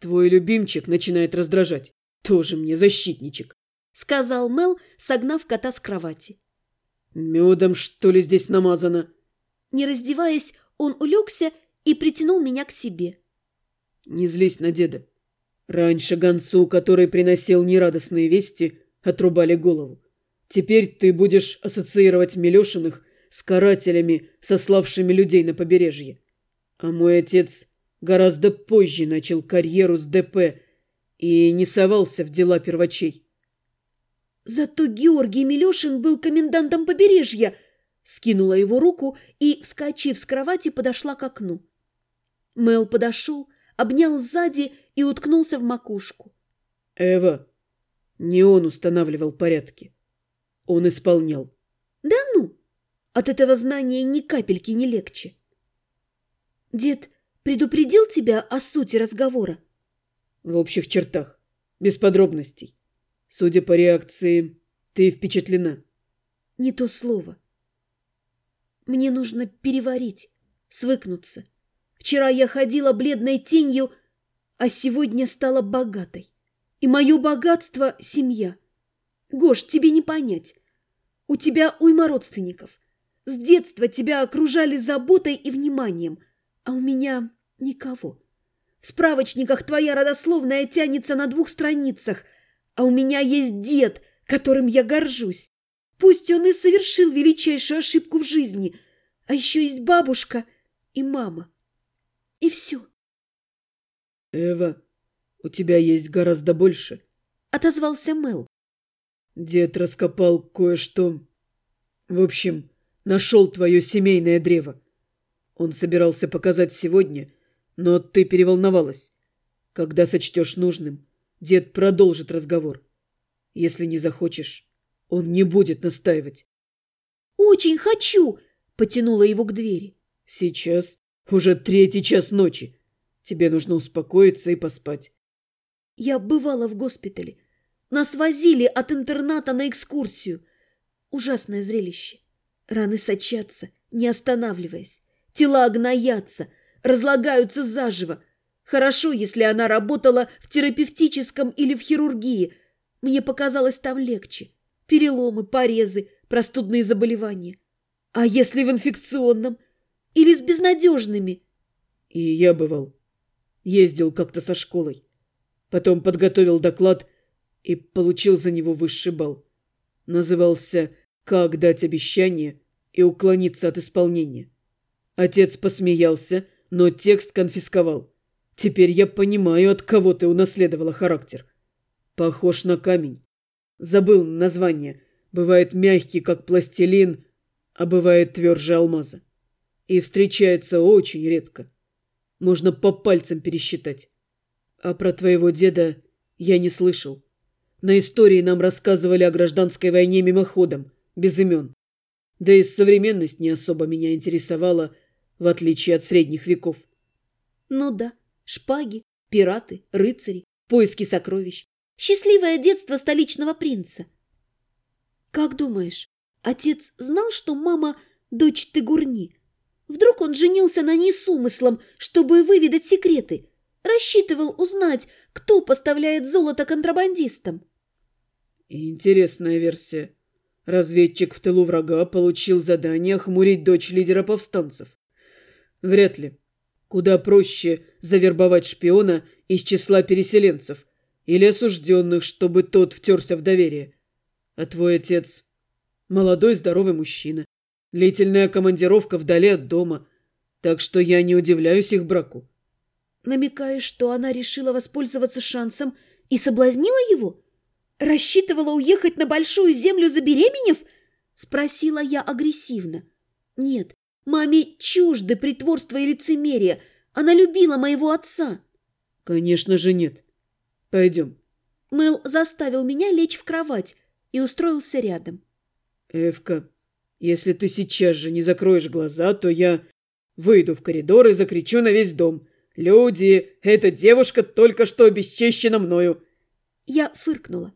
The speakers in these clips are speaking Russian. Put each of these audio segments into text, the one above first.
Твой любимчик начинает раздражать. Тоже мне защитничек», — сказал Мел, согнав кота с кровати. «Медом, что ли, здесь намазано?» Не раздеваясь, он улегся и притянул меня к себе. «Не злись на деда. Раньше гонцу, который приносил нерадостные вести, отрубали голову. Теперь ты будешь ассоциировать Милешиных с карателями, сославшими людей на побережье. А мой отец гораздо позже начал карьеру с ДП и не совался в дела первачей. Зато Георгий Милешин был комендантом побережья, скинула его руку и, вскочив с кровати, подошла к окну. Мел подошел, обнял сзади и уткнулся в макушку. «Эва, не он устанавливал порядки. Он исполнял». «Да ну! От этого знания ни капельки не легче». «Дед предупредил тебя о сути разговора?» «В общих чертах, без подробностей. Судя по реакции, ты впечатлена». «Не то слово. Мне нужно переварить, свыкнуться. Вчера я ходила бледной тенью, а сегодня стала богатой. И мое богатство – семья. Гош, тебе не понять. У тебя уйма родственников. С детства тебя окружали заботой и вниманием, а у меня никого. В справочниках твоя родословная тянется на двух страницах, а у меня есть дед, которым я горжусь. Пусть он и совершил величайшую ошибку в жизни, а еще есть бабушка и мама. И все. Эва, у тебя есть гораздо больше, — отозвался Мел. Дед раскопал кое-что. В общем, нашел твое семейное древо. Он собирался показать сегодня, но ты переволновалась. Когда сочтешь нужным, дед продолжит разговор. Если не захочешь, он не будет настаивать. «Очень хочу!» – потянула его к двери. «Сейчас уже третий час ночи. Тебе нужно успокоиться и поспать». Я бывала в госпитале. Нас возили от интерната на экскурсию. Ужасное зрелище. Раны сочатся, не останавливаясь. Тела гноятся, разлагаются заживо. Хорошо, если она работала в терапевтическом или в хирургии. Мне показалось там легче. Переломы, порезы, простудные заболевания. А если в инфекционном? Или с безнадежными? И я бывал. Ездил как-то со школой. Потом подготовил доклад и получил за него высший балл. Назывался «Как дать обещание и уклониться от исполнения». Отец посмеялся, но текст конфисковал. Теперь я понимаю, от кого ты унаследовала характер. Похож на камень. Забыл название. Бывает мягкий, как пластилин, а бывает тверже алмаза. И встречается очень редко. Можно по пальцам пересчитать. А про твоего деда я не слышал. На истории нам рассказывали о гражданской войне мимоходом, без имен. Да и современность не особо меня интересовала, в отличие от средних веков. Ну да, шпаги, пираты, рыцари, поиски сокровищ. Счастливое детство столичного принца. Как думаешь, отец знал, что мама – дочь Тыгурни? Вдруг он женился на ней с умыслом, чтобы выведать секреты? Рассчитывал узнать, кто поставляет золото контрабандистам? Интересная версия. Разведчик в тылу врага получил задание хмурить дочь лидера повстанцев. Вряд ли. Куда проще завербовать шпиона из числа переселенцев или осужденных, чтобы тот втерся в доверие. А твой отец – молодой здоровый мужчина. Длительная командировка вдали от дома. Так что я не удивляюсь их браку. Намекаешь, что она решила воспользоваться шансом и соблазнила его? Рассчитывала уехать на большую землю забеременев? Спросила я агрессивно. Нет, Маме чужды притворство и лицемерие. Она любила моего отца. Конечно же нет. Пойдем. Мэл заставил меня лечь в кровать и устроился рядом. Эвка, если ты сейчас же не закроешь глаза, то я выйду в коридор и закричу на весь дом. Люди, эта девушка только что обесчещена мною. Я фыркнула.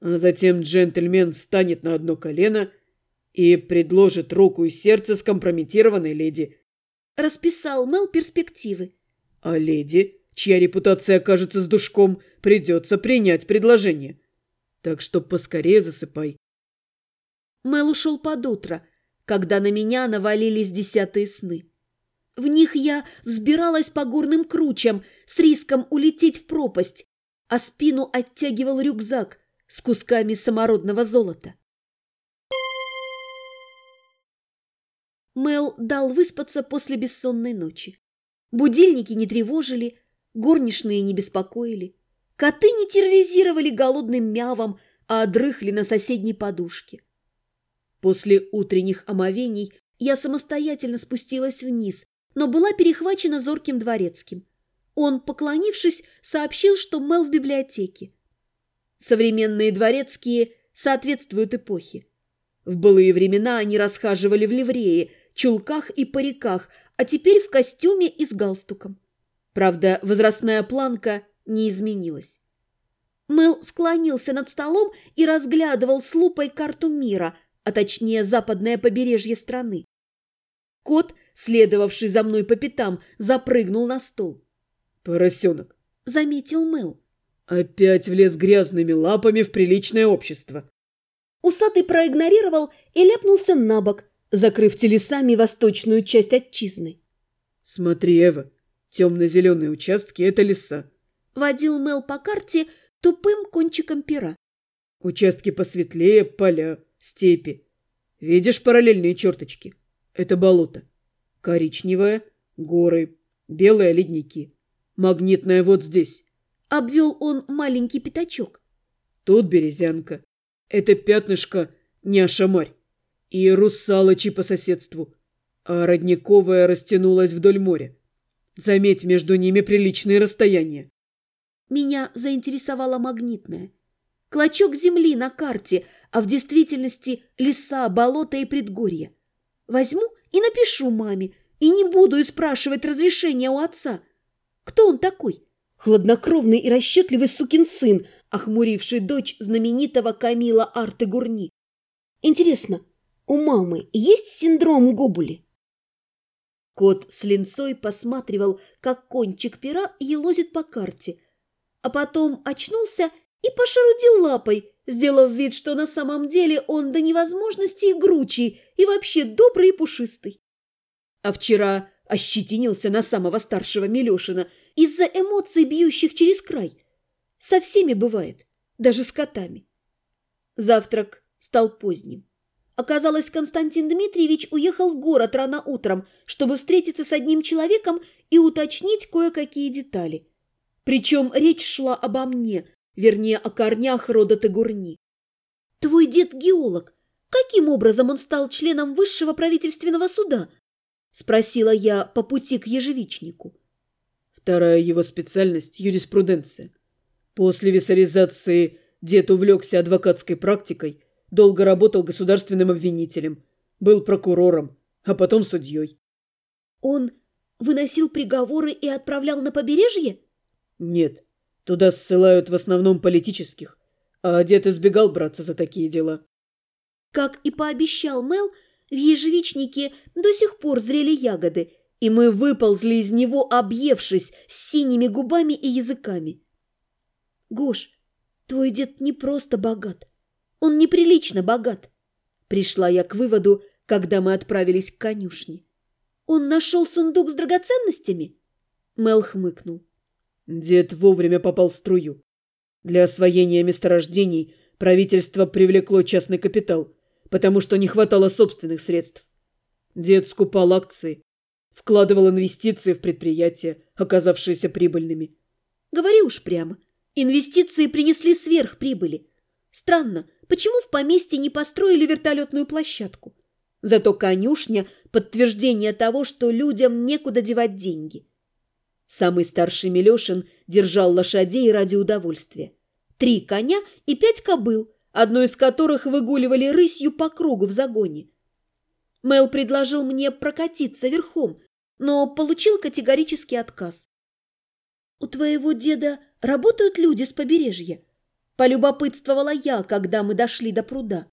А затем джентльмен встанет на одно колено и предложит руку и сердце скомпрометированной леди. Расписал Мел перспективы. А леди чья репутация окажется с душком, придется принять предложение. Так что поскорее засыпай. Мэл ушел под утро, когда на меня навалились десятые сны. В них я взбиралась по горным кручам с риском улететь в пропасть, а спину оттягивал рюкзак с кусками самородного золота. Мел дал выспаться после бессонной ночи. Будильники не тревожили, горничные не беспокоили. Коты не терроризировали голодным мявом, а дрыхли на соседней подушке. После утренних омовений я самостоятельно спустилась вниз, но была перехвачена зорким дворецким. Он, поклонившись, сообщил, что Мел в библиотеке. Современные дворецкие соответствуют эпохе. В былые времена они расхаживали в ливрее, чулках и париках, а теперь в костюме и с галстуком. Правда, возрастная планка не изменилась. Мэл склонился над столом и разглядывал с лупой карту мира, а точнее западное побережье страны. Кот, следовавший за мной по пятам, запрыгнул на стол. «Поросенок», — заметил Мэл. «Опять влез грязными лапами в приличное общество». Усатый проигнорировал и ляпнулся на бок, закрыв телесами восточную часть отчизны. «Смотри, Эва, темно-зеленые участки – это леса». Водил Мел по карте тупым кончиком пера. «Участки посветлее – поля, степи. Видишь параллельные черточки? Это болото. Коричневое – горы, белые – ледники. Магнитное вот здесь». Обвел он маленький пятачок. Тут березянка. Это пятнышко не ашамарь и русалочи по соседству, а родниковая растянулась вдоль моря. Заметь, между ними приличные расстояния. Меня заинтересовала магнитная. Клочок земли на карте, а в действительности леса, болота и предгорья. Возьму и напишу маме, и не буду спрашивать разрешения у отца. Кто он такой? Хладнокровный и расчетливый сукин сын, охмуривший дочь знаменитого Камила Арты Гурни. Интересно, у мамы есть синдром Гобули? Кот с линцой посматривал, как кончик пера елозит по карте, а потом очнулся и пошарудил лапой, сделав вид, что на самом деле он до невозможности игручий и вообще добрый и пушистый. А вчера ощетинился на самого старшего Милешина из-за эмоций, бьющих через край. Со всеми бывает, даже с котами. Завтрак стал поздним. Оказалось, Константин Дмитриевич уехал в город рано утром, чтобы встретиться с одним человеком и уточнить кое-какие детали. Причем речь шла обо мне, вернее, о корнях рода Тагурни. «Твой дед геолог. Каким образом он стал членом высшего правительственного суда?» – спросила я по пути к ежевичнику. Вторая его специальность – юриспруденция. После виссаризации дед увлекся адвокатской практикой – Долго работал государственным обвинителем, был прокурором, а потом судьей. Он выносил приговоры и отправлял на побережье? Нет, туда ссылают в основном политических, а дед избегал браться за такие дела. Как и пообещал Мел, в ежевичнике до сих пор зрели ягоды, и мы выползли из него, объевшись, с синими губами и языками. Гош, твой дед не просто богат, он неприлично богат. Пришла я к выводу, когда мы отправились к конюшне. Он нашел сундук с драгоценностями? Мел хмыкнул. Дед вовремя попал в струю. Для освоения месторождений правительство привлекло частный капитал, потому что не хватало собственных средств. Дед скупал акции, вкладывал инвестиции в предприятия, оказавшиеся прибыльными. Говори уж прямо. Инвестиции принесли сверхприбыли. Странно, почему в поместье не построили вертолетную площадку? Зато конюшня – подтверждение того, что людям некуда девать деньги. Самый старший Милешин держал лошадей ради удовольствия. Три коня и пять кобыл, одну из которых выгуливали рысью по кругу в загоне. Мел предложил мне прокатиться верхом, но получил категорический отказ. «У твоего деда работают люди с побережья?» Полюбопытствовала я, когда мы дошли до пруда.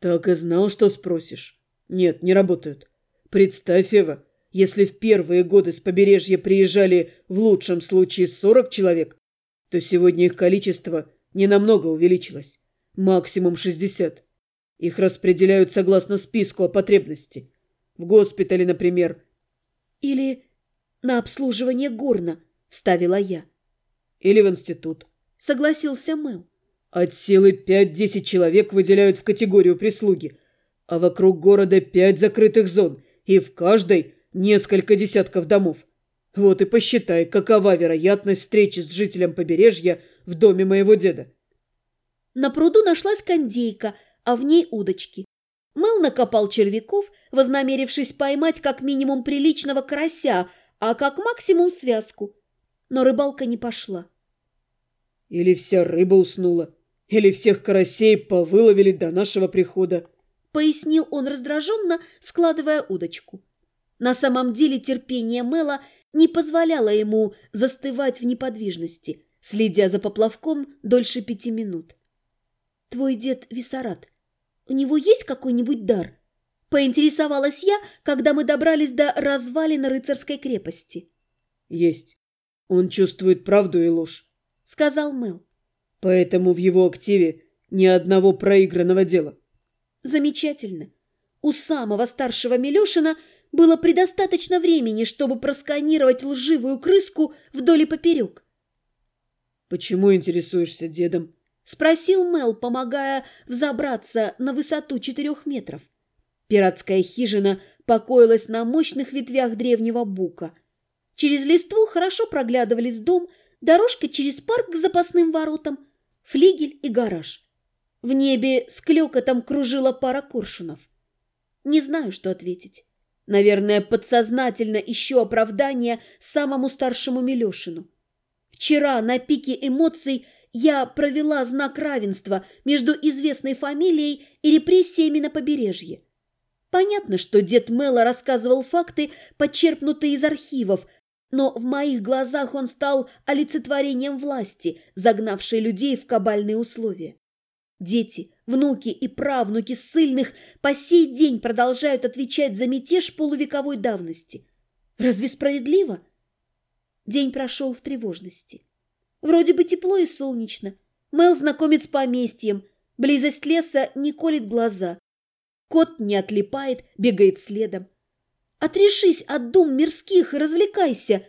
Так и знал, что спросишь. Нет, не работают. Представь, Эва, Если в первые годы с побережья приезжали в лучшем случае 40 человек, то сегодня их количество ненамного увеличилось. Максимум 60. Их распределяют согласно списку о потребности. В госпитале, например. Или на обслуживание горна, вставила я. Или в институт. Согласился Мэл. От силы 5-10 человек выделяют в категорию прислуги, а вокруг города пять закрытых зон, и в каждой несколько десятков домов. Вот и посчитай, какова вероятность встречи с жителем побережья в доме моего деда. На пруду нашлась кондейка, а в ней удочки. Мэл накопал червяков, вознамерившись поймать как минимум приличного карася, а как максимум связку. Но рыбалка не пошла. Или вся рыба уснула, или всех карасей повыловили до нашего прихода, пояснил он раздраженно, складывая удочку. На самом деле терпение Мэла не позволяло ему застывать в неподвижности, следя за поплавком дольше пяти минут. «Твой дед Виссарат. У него есть какой-нибудь дар?» Поинтересовалась я, когда мы добрались до развалина рыцарской крепости. «Есть. Он чувствует правду и ложь», — сказал Мэл. «Поэтому в его активе ни одного проигранного дела». «Замечательно. У самого старшего Милешина было предостаточно времени, чтобы просканировать лживую крыску вдоль и поперек». «Почему интересуешься дедом?» — спросил Мел, помогая взобраться на высоту четырех метров. Пиратская хижина покоилась на мощных ветвях древнего бука. Через листву хорошо проглядывались дом, дорожка через парк к запасным воротам, флигель и гараж. В небе с клёкотом кружила пара коршунов. Не знаю, что ответить. Наверное, подсознательно ищу оправдание самому старшему Милешину. Вчера на пике эмоций я провела знак равенства между известной фамилией и репрессиями на побережье. Понятно, что дед Мэла рассказывал факты, подчерпнутые из архивов, но в моих глазах он стал олицетворением власти, загнавшей людей в кабальные условия. Дети, внуки и правнуки ссыльных по сей день продолжают отвечать за мятеж полувековой давности. Разве справедливо? День прошел в тревожности. Вроде бы тепло и солнечно. Мел знакомит с поместьем. Близость леса не колет глаза. Кот не отлипает, бегает следом. Отрешись от дум мирских и развлекайся.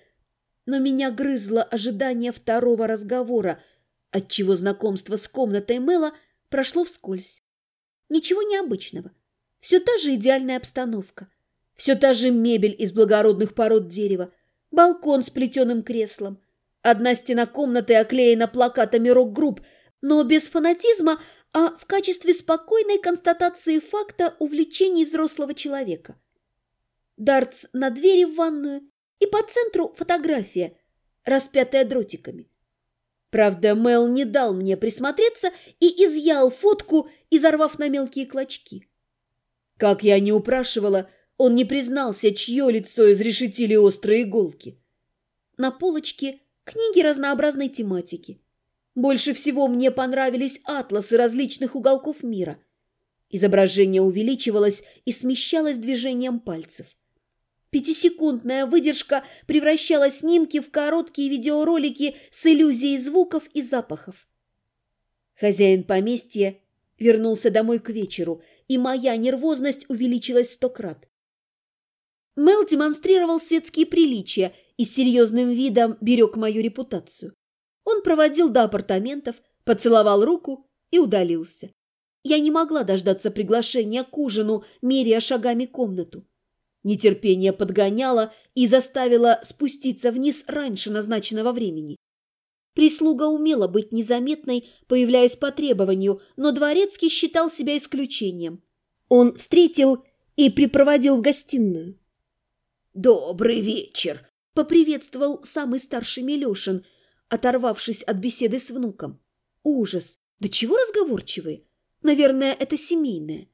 Но меня грызло ожидание второго разговора, отчего знакомство с комнатой Мела прошло вскользь. Ничего необычного. Все та же идеальная обстановка. Все та же мебель из благородных пород дерева, балкон с плетеным креслом, Одна стена комнаты оклеена плакатами рок-групп, но без фанатизма, а в качестве спокойной констатации факта увлечений взрослого человека. Дартс на двери в ванную и по центру фотография, распятая дротиками. Правда, Мел не дал мне присмотреться и изъял фотку, изорвав на мелкие клочки. Как я не упрашивала, он не признался, чье лицо изрешетили острые иголки. На полочке Книги разнообразной тематики. Больше всего мне понравились атласы различных уголков мира. Изображение увеличивалось и смещалось движением пальцев. Пятисекундная выдержка превращала снимки в короткие видеоролики с иллюзией звуков и запахов. Хозяин поместья вернулся домой к вечеру, и моя нервозность увеличилась сто крат. Мел демонстрировал светские приличия и с серьезным видом берег мою репутацию. Он проводил до апартаментов, поцеловал руку и удалился. Я не могла дождаться приглашения к ужину, меряя шагами комнату. Нетерпение подгоняло и заставило спуститься вниз раньше назначенного времени. Прислуга умела быть незаметной, появляясь по требованию, но Дворецкий считал себя исключением. Он встретил и припроводил в гостиную. «Добрый вечер!» – поприветствовал самый старший Милешин, оторвавшись от беседы с внуком. «Ужас! Да чего разговорчивые? Наверное, это семейное».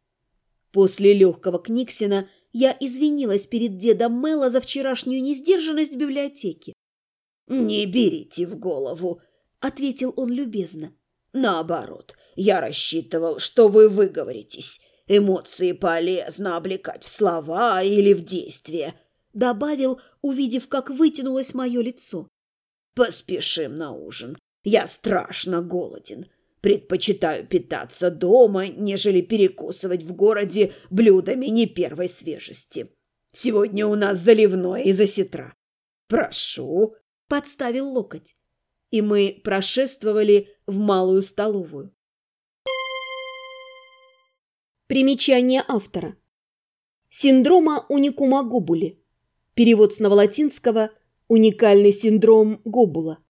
После легкого Книксина я извинилась перед дедом Мэла за вчерашнюю несдержанность в библиотеке. «Не берите в голову», — ответил он любезно. «Наоборот, я рассчитывал, что вы выговоритесь. Эмоции полезно облекать в слова или в действия. добавил, увидев, как вытянулось мое лицо. «Поспешим на ужин. Я страшно голоден. Предпочитаю питаться дома, нежели перекусывать в городе блюдами не первой свежести. Сегодня у нас заливное из осетра. Прошу!» Подставил локоть. И мы прошествовали в малую столовую. Примечание автора. Синдрома уникума гобули. Перевод с новолатинского «Уникальный синдром Гобула».